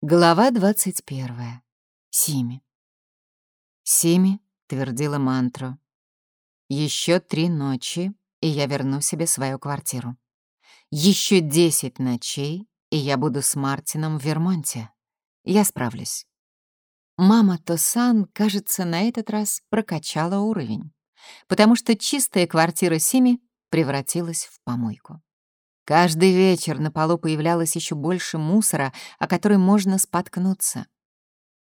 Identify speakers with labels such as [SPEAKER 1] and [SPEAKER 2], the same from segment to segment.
[SPEAKER 1] Глава 21. Сими. Сими твердила мантру. Еще три ночи, и я верну себе свою квартиру. Еще десять ночей, и я буду с Мартином в Вермонте. Я справлюсь. Мама Тосан, кажется, на этот раз прокачала уровень, потому что чистая квартира Сими превратилась в помойку. Каждый вечер на полу появлялось еще больше мусора, о который можно споткнуться.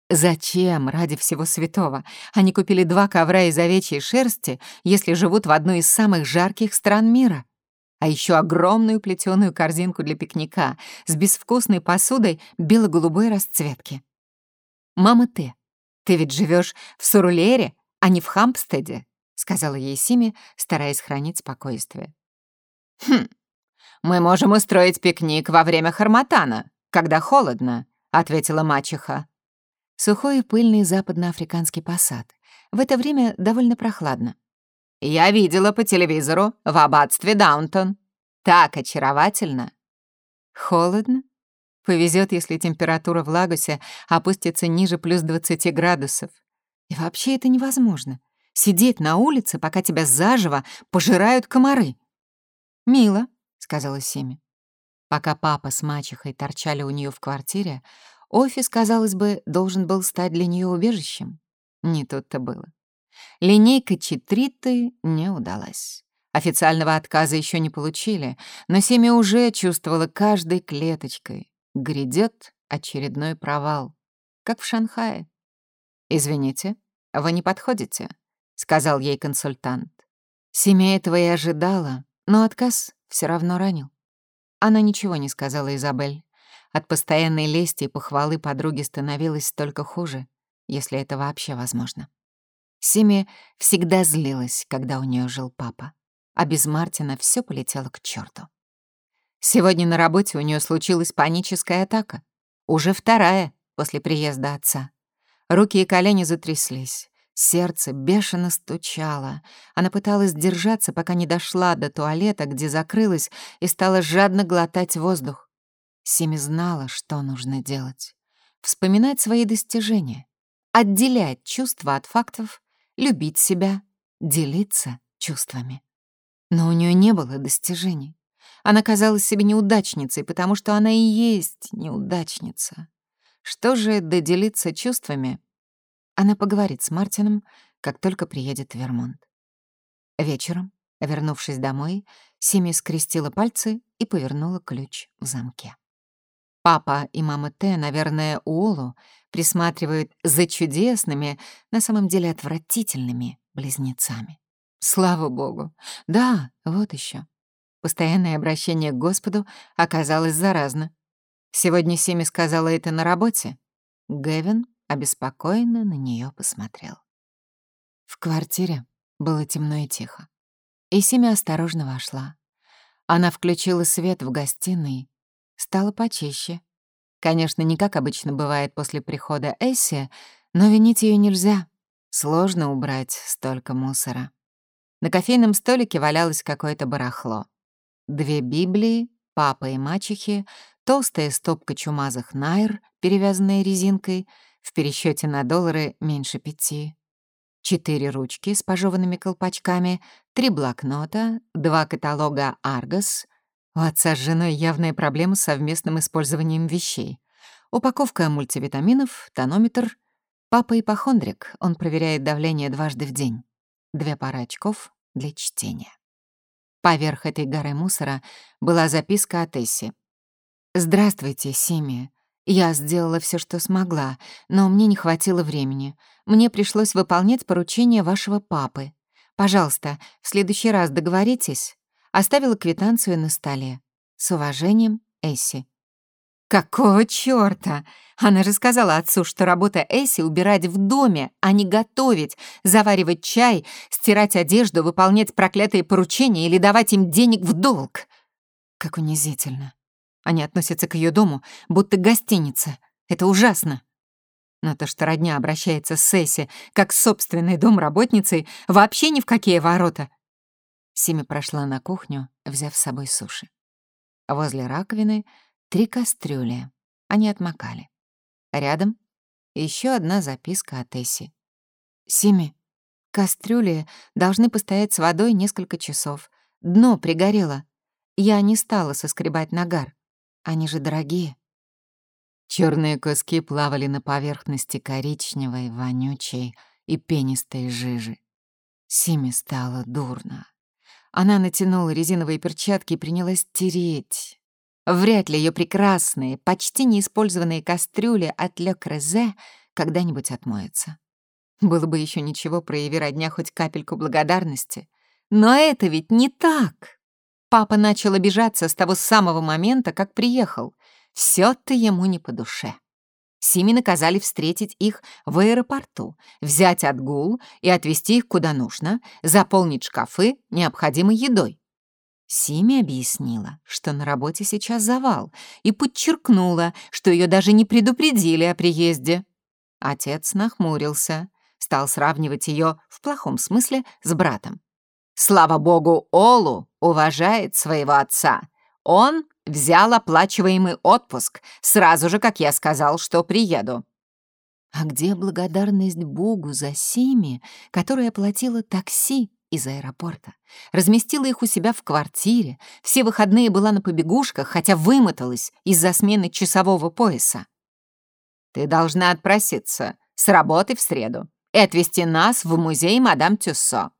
[SPEAKER 1] Зачем, ради всего святого, они купили два ковра из овечьей шерсти, если живут в одной из самых жарких стран мира? А еще огромную плетеную корзинку для пикника с безвкусной посудой бело-голубой расцветки. «Мама ты, ты ведь живешь в Сурулере, а не в Хампстеде», — сказала ей Сими, стараясь хранить спокойствие. «Хм, «Мы можем устроить пикник во время Харматана, когда холодно», — ответила мачеха. Сухой и пыльный западноафриканский посад. В это время довольно прохладно. «Я видела по телевизору в аббатстве Даунтон. Так очаровательно!» «Холодно?» Повезет, если температура в Лагусе опустится ниже плюс 20 градусов. И вообще это невозможно. Сидеть на улице, пока тебя заживо пожирают комары. Мило, сказала Сими. Пока папа с мачехой торчали у нее в квартире, офис, казалось бы, должен был стать для нее убежищем. Не тут-то было. Линейка Читриты не удалась. Официального отказа еще не получили, но Семи уже чувствовала каждой клеточкой. Грядет очередной провал, как в Шанхае. «Извините, вы не подходите», — сказал ей консультант. Семья этого и ожидала, но отказ все равно ранил. Она ничего не сказала Изабель. От постоянной лести и похвалы подруги становилось только хуже, если это вообще возможно. Сими всегда злилась, когда у нее жил папа, а без Мартина все полетело к черту. Сегодня на работе у нее случилась паническая атака, уже вторая после приезда отца. Руки и колени затряслись. Сердце бешено стучало. Она пыталась держаться, пока не дошла до туалета, где закрылась, и стала жадно глотать воздух. Сими знала, что нужно делать. Вспоминать свои достижения, отделять чувства от фактов, любить себя, делиться чувствами. Но у нее не было достижений. Она казалась себе неудачницей, потому что она и есть неудачница. Что же доделиться чувствами, она поговорит с Мартином, как только приедет в Вермонт. Вечером, вернувшись домой, Сими скрестила пальцы и повернула ключ в замке. Папа и мама Т, наверное, Уолу присматривают за чудесными, на самом деле отвратительными близнецами. Слава богу. Да, вот еще. Постоянное обращение к Господу оказалось заразно. Сегодня Сими сказала это на работе. Гэвин обеспокоенно на нее посмотрел. В квартире было темно и тихо. И Сими осторожно вошла. Она включила свет в гостиной, стало почище. Конечно, не как обычно бывает после прихода Эсси, но винить ее нельзя. Сложно убрать столько мусора. На кофейном столике валялось какое-то барахло. Две Библии, папа и мачехи, толстая стопка чумазых найр, перевязанная резинкой — в пересчете на доллары меньше пяти. Четыре ручки с пожеванными колпачками, три блокнота, два каталога «Аргос». У отца с женой явная проблема с совместным использованием вещей. Упаковка мультивитаминов, тонометр. Папа ипохондрик, он проверяет давление дважды в день. Две пары очков для чтения. Поверх этой горы мусора была записка от Эсси. «Здравствуйте, Сими. Я сделала все, что смогла, но мне не хватило времени. Мне пришлось выполнять поручение вашего папы. Пожалуйста, в следующий раз договоритесь. Оставила квитанцию на столе. С уважением, Эсси. Какого чёрта? Она же сказала отцу, что работа Эсси — убирать в доме, а не готовить, заваривать чай, стирать одежду, выполнять проклятые поручения или давать им денег в долг. Как унизительно. Они относятся к ее дому, будто гостиница. Это ужасно. Но то, что родня обращается с Сесси как с собственной домработницей, вообще ни в какие ворота. Сими прошла на кухню, взяв с собой суши. Возле раковины три кастрюли. Они отмокали. Рядом еще одна записка от Эсси. «Сими, кастрюли должны постоять с водой несколько часов. Дно пригорело. Я не стала соскребать нагар. Они же дорогие». Черные куски плавали на поверхности коричневой, вонючей и пенистой жижи. Симе стало дурно. Она натянула резиновые перчатки и принялась тереть. Вряд ли ее прекрасные, почти неиспользованные кастрюли от Ле Крезе когда-нибудь отмоются. Было бы еще ничего, прояви родня хоть капельку благодарности. Но это ведь не так. Папа начал обижаться с того самого момента, как приехал. все то ему не по душе. Сими наказали встретить их в аэропорту, взять отгул и отвезти их куда нужно, заполнить шкафы необходимой едой. Сими объяснила, что на работе сейчас завал, и подчеркнула, что ее даже не предупредили о приезде. Отец нахмурился, стал сравнивать ее в плохом смысле с братом. Слава богу, Олу уважает своего отца. Он взял оплачиваемый отпуск сразу же, как я сказал, что приеду. А где благодарность Богу за Сими, которая оплатила такси из аэропорта, разместила их у себя в квартире, все выходные была на побегушках, хотя вымоталась из-за смены часового пояса. Ты должна отпроситься с работы в среду и отвезти нас в музей мадам Тюссо.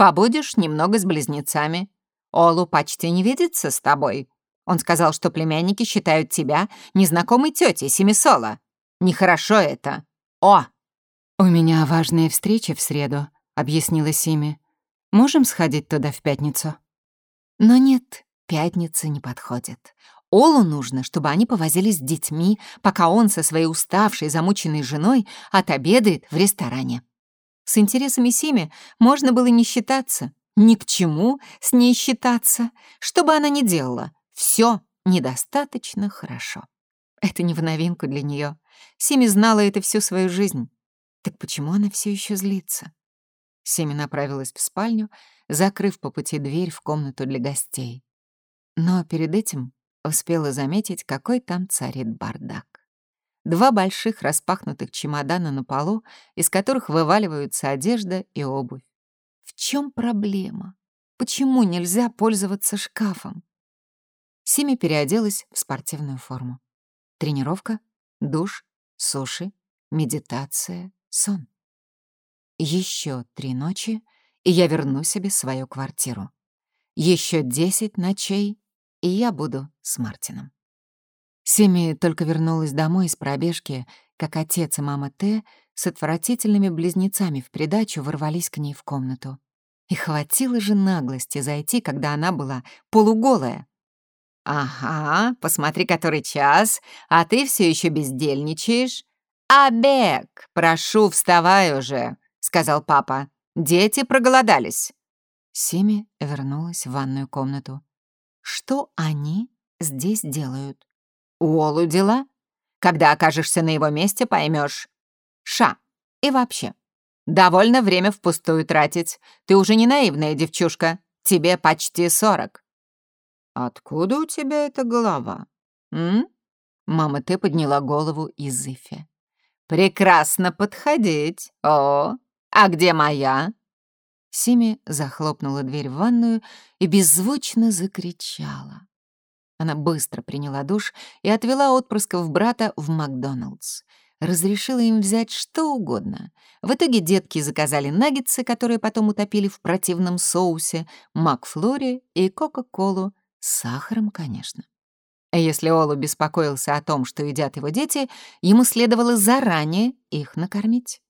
[SPEAKER 1] Побудешь немного с близнецами. Олу почти не видится с тобой. Он сказал, что племянники считают тебя незнакомой тетей Семисола. Нехорошо это. О! «У меня важная встреча в среду», — объяснила Сими. Можем сходить туда в пятницу?» Но нет, пятница не подходит. Олу нужно, чтобы они повозились с детьми, пока он со своей уставшей, замученной женой отобедает в ресторане. С интересами Сими можно было не считаться. Ни к чему с ней считаться. Что бы она ни делала, все недостаточно хорошо. Это не в новинку для нее. Сими знала это всю свою жизнь. Так почему она все еще злится? Семи направилась в спальню, закрыв по пути дверь в комнату для гостей. Но перед этим успела заметить, какой там царит бардак. Два больших распахнутых чемодана на полу, из которых вываливаются одежда и обувь. В чем проблема? Почему нельзя пользоваться шкафом? Сими переоделась в спортивную форму. Тренировка, душ, суши, медитация, сон. Еще три ночи, и я верну себе свою квартиру. Еще десять ночей, и я буду с Мартином. Семи только вернулась домой из пробежки, как отец и мама Т с отвратительными близнецами в придачу ворвались к ней в комнату. И хватило же наглости зайти, когда она была полуголая. «Ага, посмотри, который час, а ты все еще бездельничаешь. Абек, прошу, вставай уже!» — сказал папа. «Дети проголодались». Сими вернулась в ванную комнату. «Что они здесь делают?» «Уолу дела. Когда окажешься на его месте, поймешь. Ша. И вообще. Довольно время впустую тратить. Ты уже не наивная девчушка. Тебе почти сорок». «Откуда у тебя эта голова?» «М?» Мама Т подняла голову из Ифи. «Прекрасно подходить. О, «А где моя?» Сими захлопнула дверь в ванную и беззвучно закричала. Она быстро приняла душ и отвела отпрысков брата в Макдоналдс. Разрешила им взять что угодно. В итоге детки заказали наггетсы, которые потом утопили в противном соусе, Макфлори и Кока-Колу с сахаром, конечно. Если Олу беспокоился о том, что едят его дети, ему следовало заранее их накормить.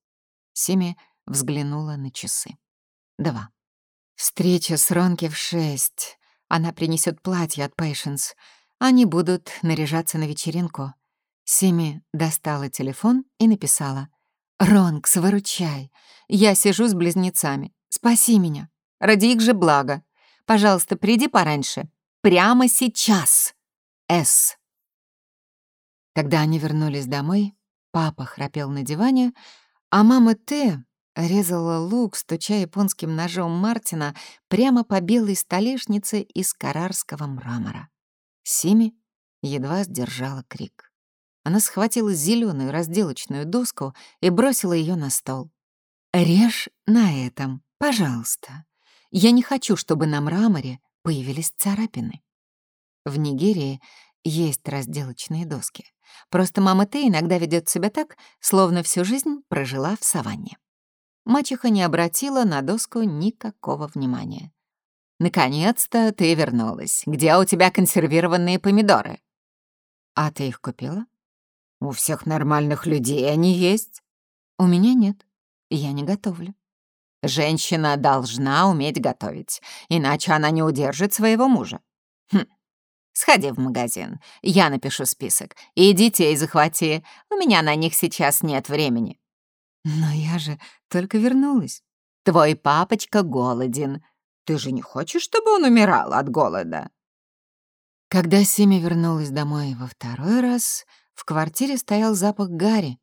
[SPEAKER 1] Сими взглянула на часы. Два. Встреча с Ронки в шесть. Она принесет платье от Пейшенс. Они будут наряжаться на вечеринку. Сими достала телефон и написала. «Ронкс, выручай. Я сижу с близнецами. Спаси меня. Ради их же блага. Пожалуйста, приди пораньше. Прямо сейчас. С». Когда они вернулись домой, папа храпел на диване, а мама Т резала лук, стуча японским ножом Мартина прямо по белой столешнице из карарского мрамора. Сими едва сдержала крик. Она схватила зеленую разделочную доску и бросила ее на стол. «Режь на этом, пожалуйста. Я не хочу, чтобы на мраморе появились царапины». В Нигерии есть разделочные доски. Просто мама Т иногда ведет себя так, словно всю жизнь прожила в саванне. Мачеха не обратила на доску никакого внимания. «Наконец-то ты вернулась. Где у тебя консервированные помидоры?» «А ты их купила?» «У всех нормальных людей они есть». «У меня нет. Я не готовлю». «Женщина должна уметь готовить, иначе она не удержит своего мужа». «Хм, Сходи в магазин, я напишу список. И детей захвати, у меня на них сейчас нет времени». «Но я же только вернулась». «Твой папочка голоден. Ты же не хочешь, чтобы он умирал от голода?» Когда Сими вернулась домой во второй раз, в квартире стоял запах гари.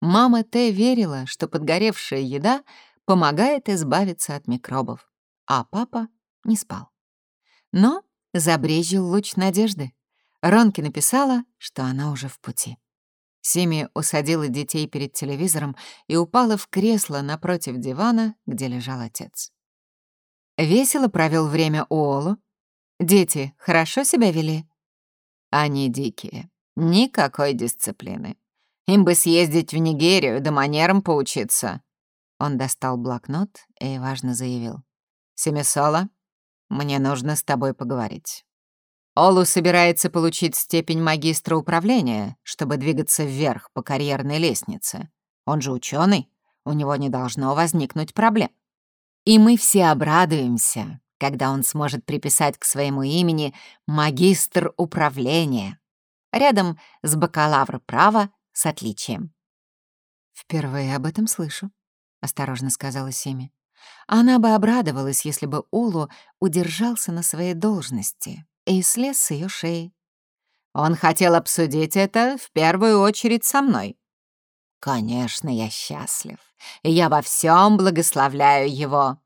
[SPEAKER 1] Мама Т верила, что подгоревшая еда помогает избавиться от микробов, а папа не спал. Но забрезжил луч надежды. Ронки написала, что она уже в пути. Сими усадила детей перед телевизором и упала в кресло напротив дивана, где лежал отец. Весело провел время Уолу. Дети хорошо себя вели? Они дикие. Никакой дисциплины. Им бы съездить в Нигерию, да манерам поучиться. Он достал блокнот и важно заявил. «Семисола, мне нужно с тобой поговорить. Олу собирается получить степень магистра управления, чтобы двигаться вверх по карьерной лестнице. Он же ученый, у него не должно возникнуть проблем. И мы все обрадуемся, когда он сможет приписать к своему имени магистр управления, рядом с бакалавр права с отличием. «Впервые об этом слышу», — осторожно сказала Семи. Она бы обрадовалась, если бы Улу удержался на своей должности и слез с ее шеи. Он хотел обсудить это в первую очередь со мной. Конечно, я счастлив, я во всем благословляю его.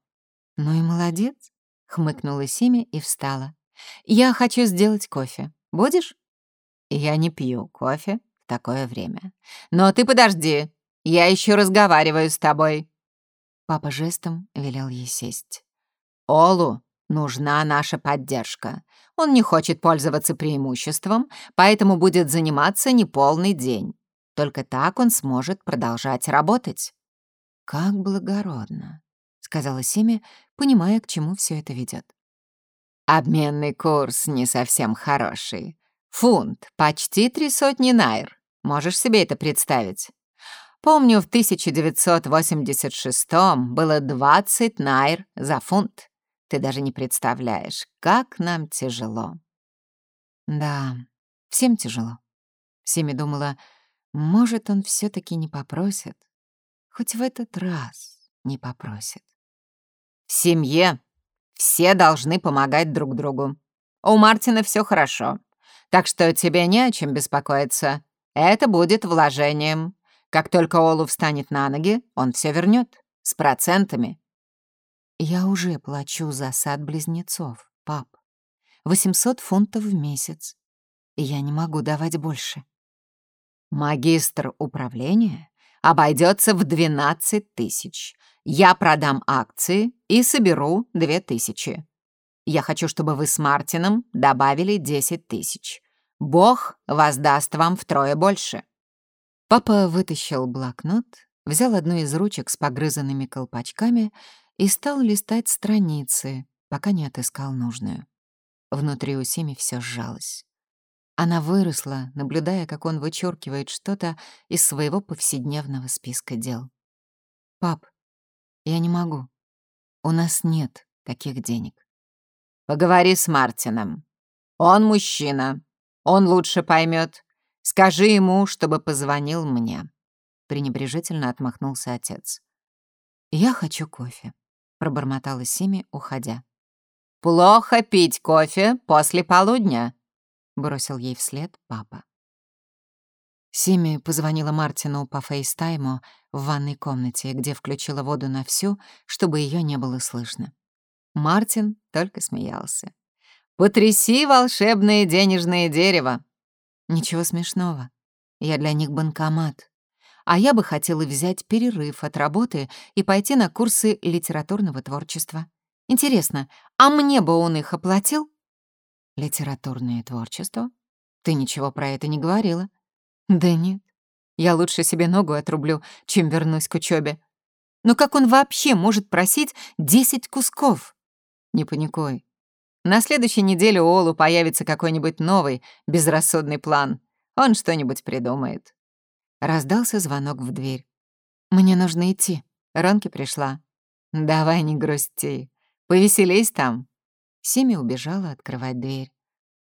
[SPEAKER 1] Ну и молодец, хмыкнула Сими и встала. Я хочу сделать кофе. Будешь? Я не пью кофе в такое время. Но ты подожди, я еще разговариваю с тобой. Папа жестом велел ей сесть. «Олу нужна наша поддержка. Он не хочет пользоваться преимуществом, поэтому будет заниматься неполный день. Только так он сможет продолжать работать». «Как благородно», — сказала Сими, понимая, к чему все это ведет. «Обменный курс не совсем хороший. Фунт, почти три сотни найр. Можешь себе это представить?» Помню, в 1986-м было 20 найр за фунт. Ты даже не представляешь, как нам тяжело. Да, всем тяжело. Семи думала, может, он все таки не попросит. Хоть в этот раз не попросит. В семье все должны помогать друг другу. У Мартина все хорошо, так что тебе не о чем беспокоиться. Это будет вложением. Как только Олу встанет на ноги, он все вернет С процентами. Я уже плачу за сад близнецов, пап. 800 фунтов в месяц. Я не могу давать больше. Магистр управления обойдется в 12 тысяч. Я продам акции и соберу 2 тысячи. Я хочу, чтобы вы с Мартином добавили 10 тысяч. Бог воздаст вам втрое больше. Папа вытащил блокнот, взял одну из ручек с погрызанными колпачками и стал листать страницы, пока не отыскал нужную. Внутри у Сими все сжалось. Она выросла, наблюдая, как он вычеркивает что-то из своего повседневного списка дел. «Пап, я не могу. У нас нет таких денег». «Поговори с Мартином. Он мужчина. Он лучше поймет. Скажи ему, чтобы позвонил мне». Пренебрежительно отмахнулся отец. «Я хочу кофе», — пробормотала Сими, уходя. «Плохо пить кофе после полудня», — бросил ей вслед папа. Сими позвонила Мартину по фейстайму в ванной комнате, где включила воду на всю, чтобы ее не было слышно. Мартин только смеялся. «Потряси волшебное денежное дерево!» Ничего смешного. Я для них банкомат. А я бы хотела взять перерыв от работы и пойти на курсы литературного творчества. Интересно, а мне бы он их оплатил? Литературное творчество? Ты ничего про это не говорила. Да нет. Я лучше себе ногу отрублю, чем вернусь к учебе. Но как он вообще может просить 10 кусков? Не паникуй. На следующей неделе у Олу появится какой-нибудь новый, безрассудный план. Он что-нибудь придумает. Раздался звонок в дверь. «Мне нужно идти. Ронки пришла». «Давай не грусти. Повеселись там». Сими убежала открывать дверь.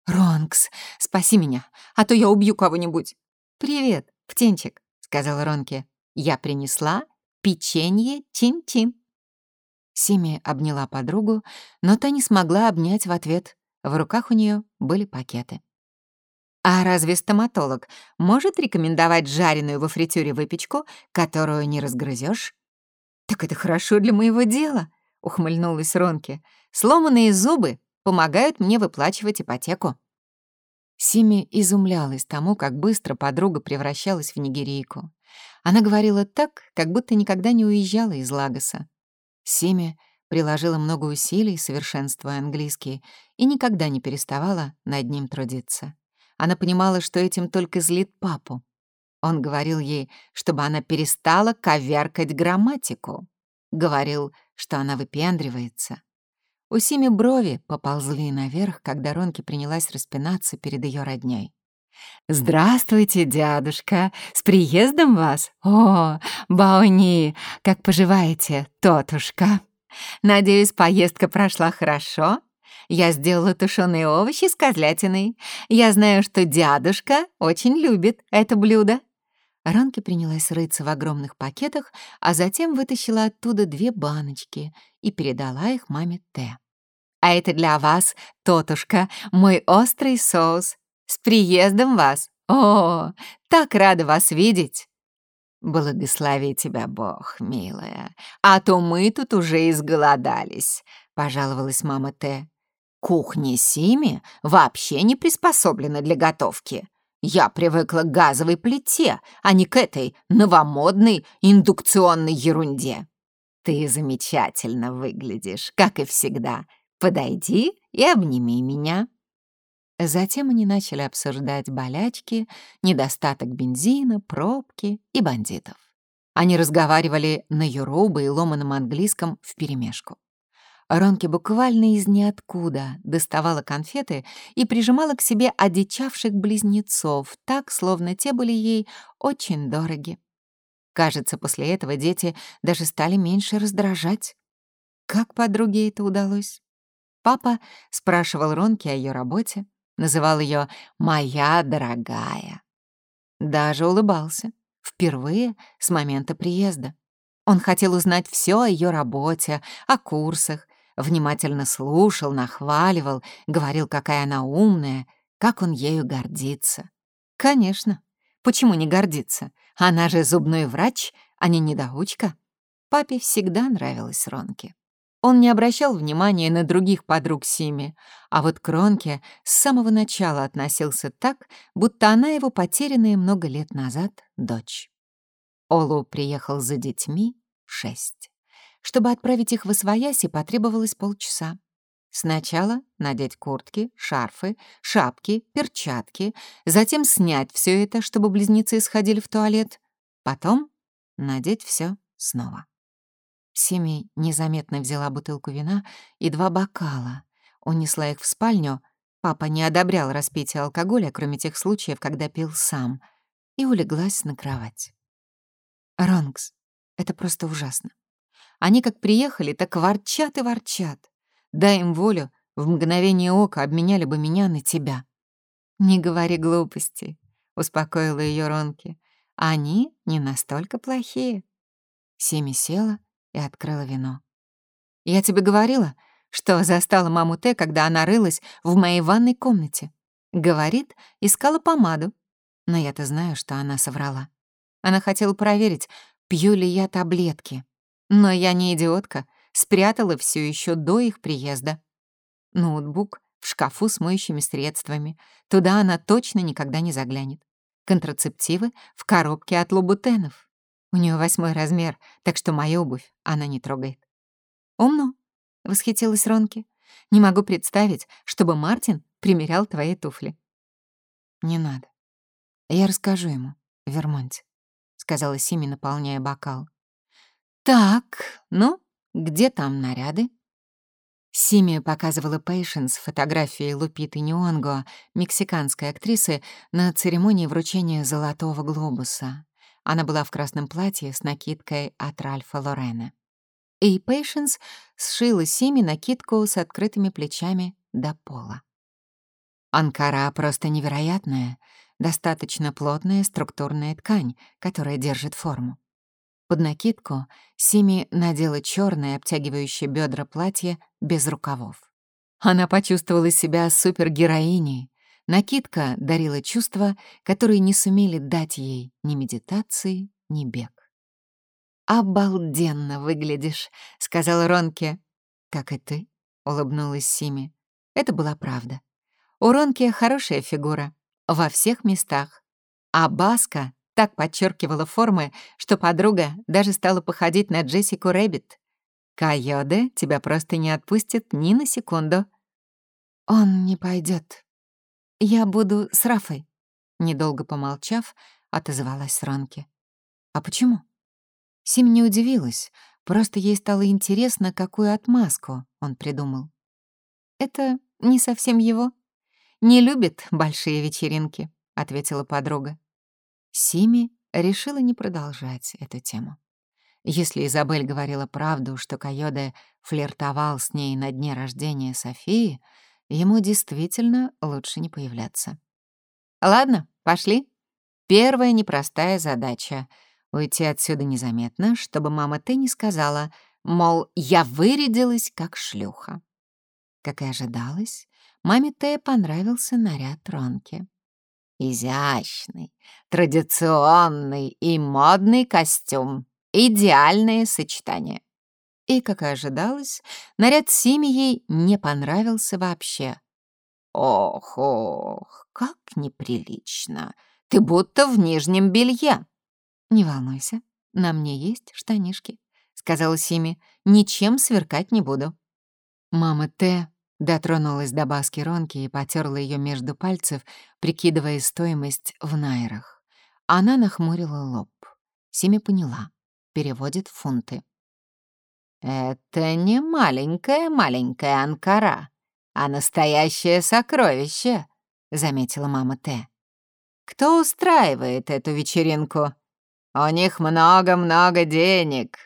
[SPEAKER 1] «Ронкс, спаси меня, а то я убью кого-нибудь». «Привет, птенчик», — сказал Ронки. «Я принесла печенье Тим-Тим». Сими обняла подругу, но та не смогла обнять в ответ. В руках у нее были пакеты. А разве стоматолог может рекомендовать жареную во фритюре выпечку, которую не разгрызешь? Так это хорошо для моего дела, ухмыльнулась Ронки. Сломанные зубы помогают мне выплачивать ипотеку. Сими изумлялась тому, как быстро подруга превращалась в нигерийку. Она говорила так, как будто никогда не уезжала из Лагоса. Семи приложила много усилий, совершенствуя английский, и никогда не переставала над ним трудиться. Она понимала, что этим только злит папу. Он говорил ей, чтобы она перестала коверкать грамматику. Говорил, что она выпендривается. У Сими брови поползли наверх, когда Ронки принялась распинаться перед ее родней. «Здравствуйте, дядушка! С приездом вас! О, Бауни, как поживаете, тотушка? Надеюсь, поездка прошла хорошо? Я сделала тушеные овощи с козлятиной. Я знаю, что дядушка очень любит это блюдо». Ранки принялась рыться в огромных пакетах, а затем вытащила оттуда две баночки и передала их маме Т. «А это для вас, тотушка, мой острый соус. С приездом вас! О, так рада вас видеть!» «Благослови тебя Бог, милая, а то мы тут уже изголодались», — пожаловалась мама Т. «Кухня Сими вообще не приспособлена для готовки. Я привыкла к газовой плите, а не к этой новомодной индукционной ерунде. Ты замечательно выглядишь, как и всегда. Подойди и обними меня». Затем они начали обсуждать болячки, недостаток бензина, пробки и бандитов. Они разговаривали на юруба и ломаном английском вперемешку. Ронки буквально из ниоткуда доставала конфеты и прижимала к себе одичавших близнецов, так, словно те были ей очень дороги. Кажется, после этого дети даже стали меньше раздражать. Как подруге это удалось? Папа спрашивал Ронки о ее работе, называл ее «моя дорогая». Даже улыбался. Впервые с момента приезда. Он хотел узнать все о ее работе, о курсах, внимательно слушал, нахваливал, говорил, какая она умная, как он ею гордится. Конечно, почему не гордиться? Она же зубной врач, а не недоучка. Папе всегда нравилась Ронке. Он не обращал внимания на других подруг Сими, а вот к Ронке с самого начала относился так, будто она его потерянная много лет назад дочь. Олу приехал за детьми шесть. Чтобы отправить их в Освояси, потребовалось полчаса. Сначала надеть куртки, шарфы, шапки, перчатки, затем снять все это, чтобы близнецы сходили в туалет, потом надеть все снова. Семи незаметно взяла бутылку вина и два бокала. Унесла их в спальню. Папа не одобрял распитие алкоголя, кроме тех случаев, когда пил сам. И улеглась на кровать. Ронкс, это просто ужасно. Они как приехали, так ворчат и ворчат. Дай им волю, в мгновение ока обменяли бы меня на тебя. «Не говори глупостей», — успокоила ее Ронки. «Они не настолько плохие». Семи села и открыла вино. «Я тебе говорила, что застала маму Т, когда она рылась в моей ванной комнате. Говорит, искала помаду. Но я-то знаю, что она соврала. Она хотела проверить, пью ли я таблетки. Но я не идиотка, спрятала все еще до их приезда. Ноутбук в шкафу с моющими средствами. Туда она точно никогда не заглянет. контрацептивы в коробке от лубутенов. У нее восьмой размер, так что мою обувь она не трогает. «Умно», — восхитилась Ронки. «Не могу представить, чтобы Мартин примерял твои туфли». «Не надо. Я расскажу ему в Вермонте», — сказала Сими, наполняя бокал. «Так, ну, где там наряды?» Сими показывала Пейшенс фотографии Лупиты Нионго, мексиканской актрисы, на церемонии вручения «Золотого глобуса». Она была в красном платье с накидкой от Ральфа Лорена. И Пейшенс сшила Сими накидку с открытыми плечами до пола. Анкара просто невероятная, достаточно плотная структурная ткань, которая держит форму. Под накидку Сими надела черное, обтягивающее бедра платье без рукавов. Она почувствовала себя супергероиней. Накидка дарила чувства, которые не сумели дать ей ни медитации, ни бег. «Обалденно выглядишь», — сказала Ронке. «Как и ты», — улыбнулась Сими. Это была правда. У Ронки хорошая фигура во всех местах. А баска так подчеркивала формы, что подруга даже стала походить на Джессику Рэббит. Кайоде тебя просто не отпустит ни на секунду. Он не пойдет. Я буду с Рафой. Недолго помолчав, отозвалась Ронки. А почему? Сим не удивилась, просто ей стало интересно, какую отмазку он придумал. Это не совсем его. Не любит большие вечеринки, ответила подруга. Сими решила не продолжать эту тему. Если Изабель говорила правду, что Кайоде флиртовал с ней на дне рождения Софии, ему действительно лучше не появляться. «Ладно, пошли. Первая непростая задача — уйти отсюда незаметно, чтобы мама ты не сказала, мол, я вырядилась как шлюха». Как и ожидалось, маме Тея понравился наряд Ронки. Изящный, традиционный и модный костюм. Идеальное сочетание. И, как и ожидалось, наряд Сими ей не понравился вообще. «Ох, ох, как неприлично! Ты будто в нижнем белье!» «Не волнуйся, на мне есть штанишки», — сказала Сими. «Ничем сверкать не буду». Мама Т Дотронулась до баски Ронки и потерла ее между пальцев, прикидывая стоимость в найрах. Она нахмурила лоб. Сими поняла. Переводит в фунты. «Это не маленькая-маленькая анкара, а настоящее сокровище», — заметила мама Т. «Кто устраивает эту вечеринку? У них много-много денег».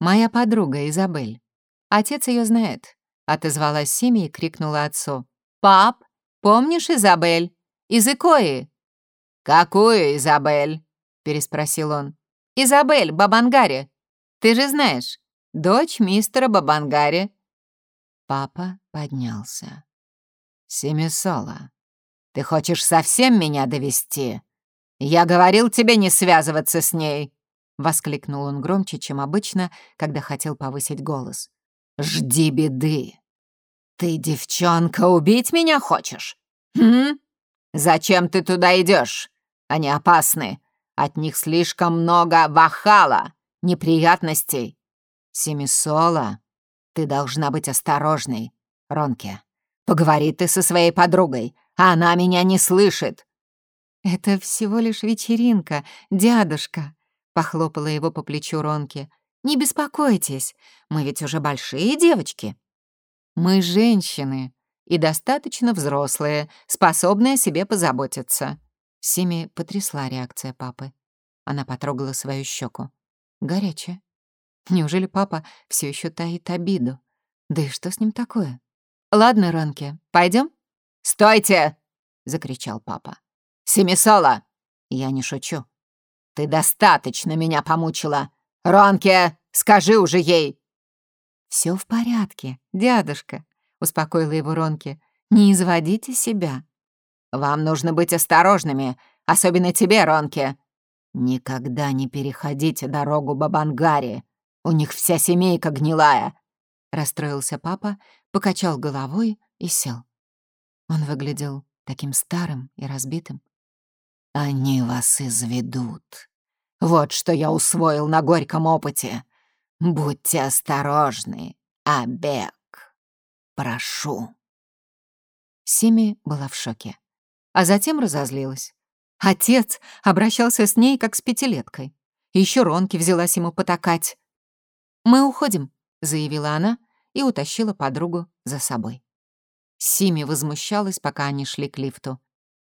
[SPEAKER 1] «Моя подруга Изабель. Отец ее знает. — отозвалась Сими и крикнула отцу. «Пап, помнишь Изабель? Из Икои?» «Какую Изабель?» — переспросил он. «Изабель Бабангари. Ты же знаешь, дочь мистера Бабангари». Папа поднялся. «Семисола, ты хочешь совсем меня довести? Я говорил тебе не связываться с ней!» — воскликнул он громче, чем обычно, когда хотел повысить голос. Жди беды. Ты, девчонка, убить меня хочешь? Хм? Зачем ты туда идешь? Они опасны. От них слишком много вахала, неприятностей. Семисола, ты должна быть осторожной, Ронке. Поговори ты со своей подругой, а она меня не слышит. «Это всего лишь вечеринка, дядушка», — похлопала его по плечу Ронки. Не беспокойтесь, мы ведь уже большие девочки. Мы женщины и достаточно взрослые, способные о себе позаботиться. Сими потрясла реакция папы. Она потрогала свою щеку. Горячая. Неужели папа все еще таит обиду? Да и что с ним такое? Ладно, Ронки, пойдем? Стойте! закричал папа. Семисола! Я не шучу. Ты достаточно меня помучила. «Ронке, скажи уже ей!» Все в порядке, дядушка», — успокоила его Ронке. «Не изводите себя». «Вам нужно быть осторожными, особенно тебе, Ронке. Никогда не переходите дорогу Бабангари. У них вся семейка гнилая». Расстроился папа, покачал головой и сел. Он выглядел таким старым и разбитым. Они вас изведут. Вот что я усвоил на горьком опыте. Будьте осторожны, Абек. Прошу. Сими была в шоке, а затем разозлилась. Отец обращался с ней, как с пятилеткой. Еще Ронки взялась ему потакать. «Мы уходим», — заявила она и утащила подругу за собой. Сими возмущалась, пока они шли к лифту.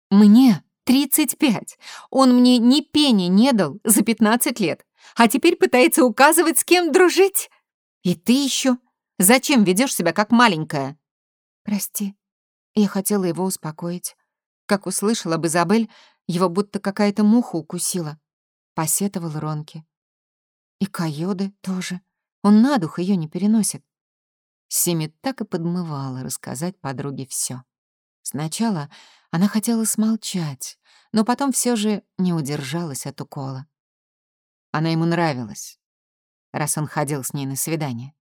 [SPEAKER 1] «Мне 35. Он мне ни пени не дал за 15 лет, а теперь пытается указывать, с кем дружить. И ты еще? Зачем ведешь себя как маленькая?» «Прости, я хотела его успокоить. Как услышала об Изабель, его будто какая-то муха укусила. Посетовал Ронки. И Кайоды тоже. Он на дух ее не переносит. Сими так и подмывала рассказать подруге все. Сначала она хотела смолчать, но потом все же не удержалась от укола. Она ему нравилась, раз он ходил с ней на свидание.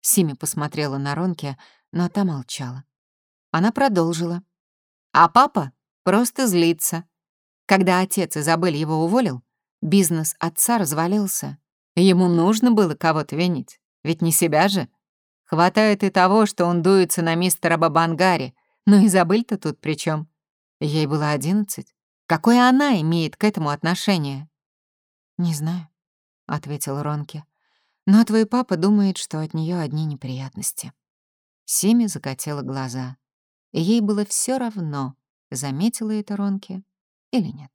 [SPEAKER 1] Сими посмотрела на Ронке, но та молчала. Она продолжила. А папа просто злится. Когда отец Изабель его уволил, бизнес отца развалился. Ему нужно было кого-то винить, ведь не себя же. Хватает и того, что он дуется на мистера Бабангари, но Изабель-то тут при чем? Ей было одиннадцать. Какое она имеет к этому отношение? «Не знаю», — ответил Ронки. «Но твой папа думает, что от нее одни неприятности». Сими закатила глаза, ей было все равно, заметила это Ронки или нет.